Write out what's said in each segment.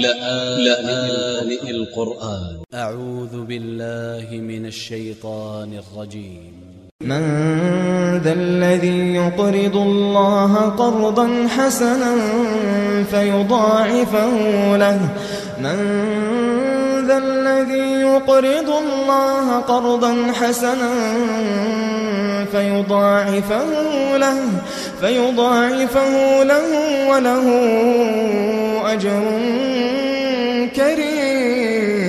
لآن القرآن. أ ع و ذ ب ا ل ل ه من ا ل ش ي ط ا ن ا ل ج ي م من ذا الذي يقرض الله قرضا حسنا فيضاعفه له. من ذا الذي يقرض الله قرضا حسنا فيضاعفه له فيضاعفه له وله أجر كريم.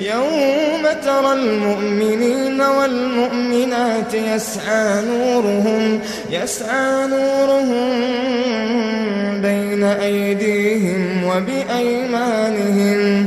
يوم ترى المؤمنين والمؤمنات يسعى نورهم يسعى نورهم بين أيديهم وبأيمانهم.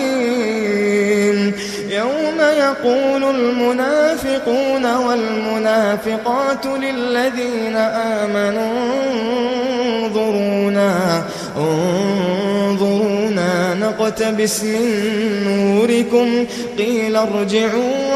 يقول المنافقون والمنافقات للذين آمنوا انظرونا انظرونا نقتبس من نوركم قيل ارجعوا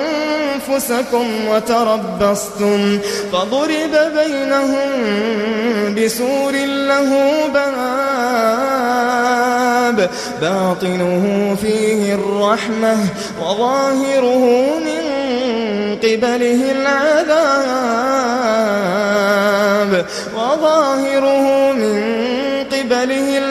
أنفسكم وتربصتم فضرب بينهم بسور له باب باطنه فيه الرحمة وظاهره من قبله العذاب وظاهره من قبله العذاب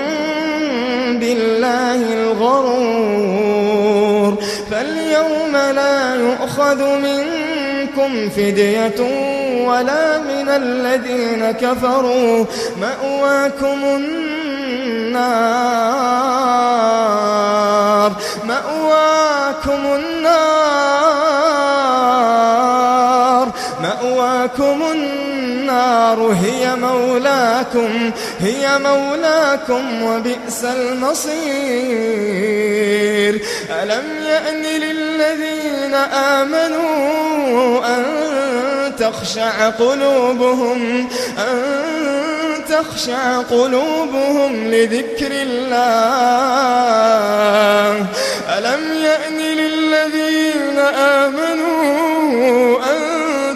بالله الغرور. فاليوم لا يؤخذ منكم فدية ولا من الذين كفروا. مأواكم النار. مأواكم النار. النار هي مولاكم هي مولاكم وبئس المصير. ألم يأن للذين آمنوا أن تخشع قلوبهم أن تخشع قلوبهم لذكر الله. ألم يأن للذين آمنوا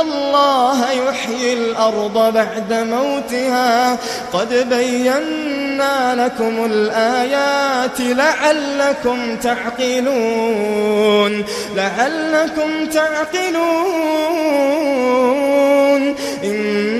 الله يحيي الأرض بعد موتها. قد بينا لكم الآيات لعلكم تعقلون. لعلكم تعقلون. إن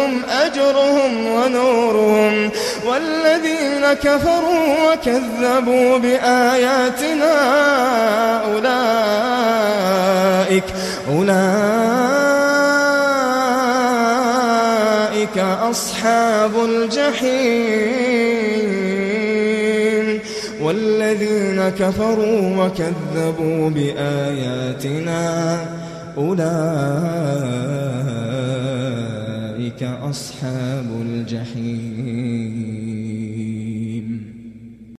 لهم أجرهم ونورهم والذين كفروا وكذبوا بآياتنا أولئك أولئك أصحاب الجحيم والذين كفروا وكذبوا بآياتنا أولئك أصحاب الجحيم.